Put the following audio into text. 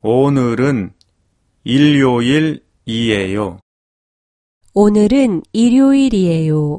오늘은 일요일이에요. 오늘은 일요일이에요.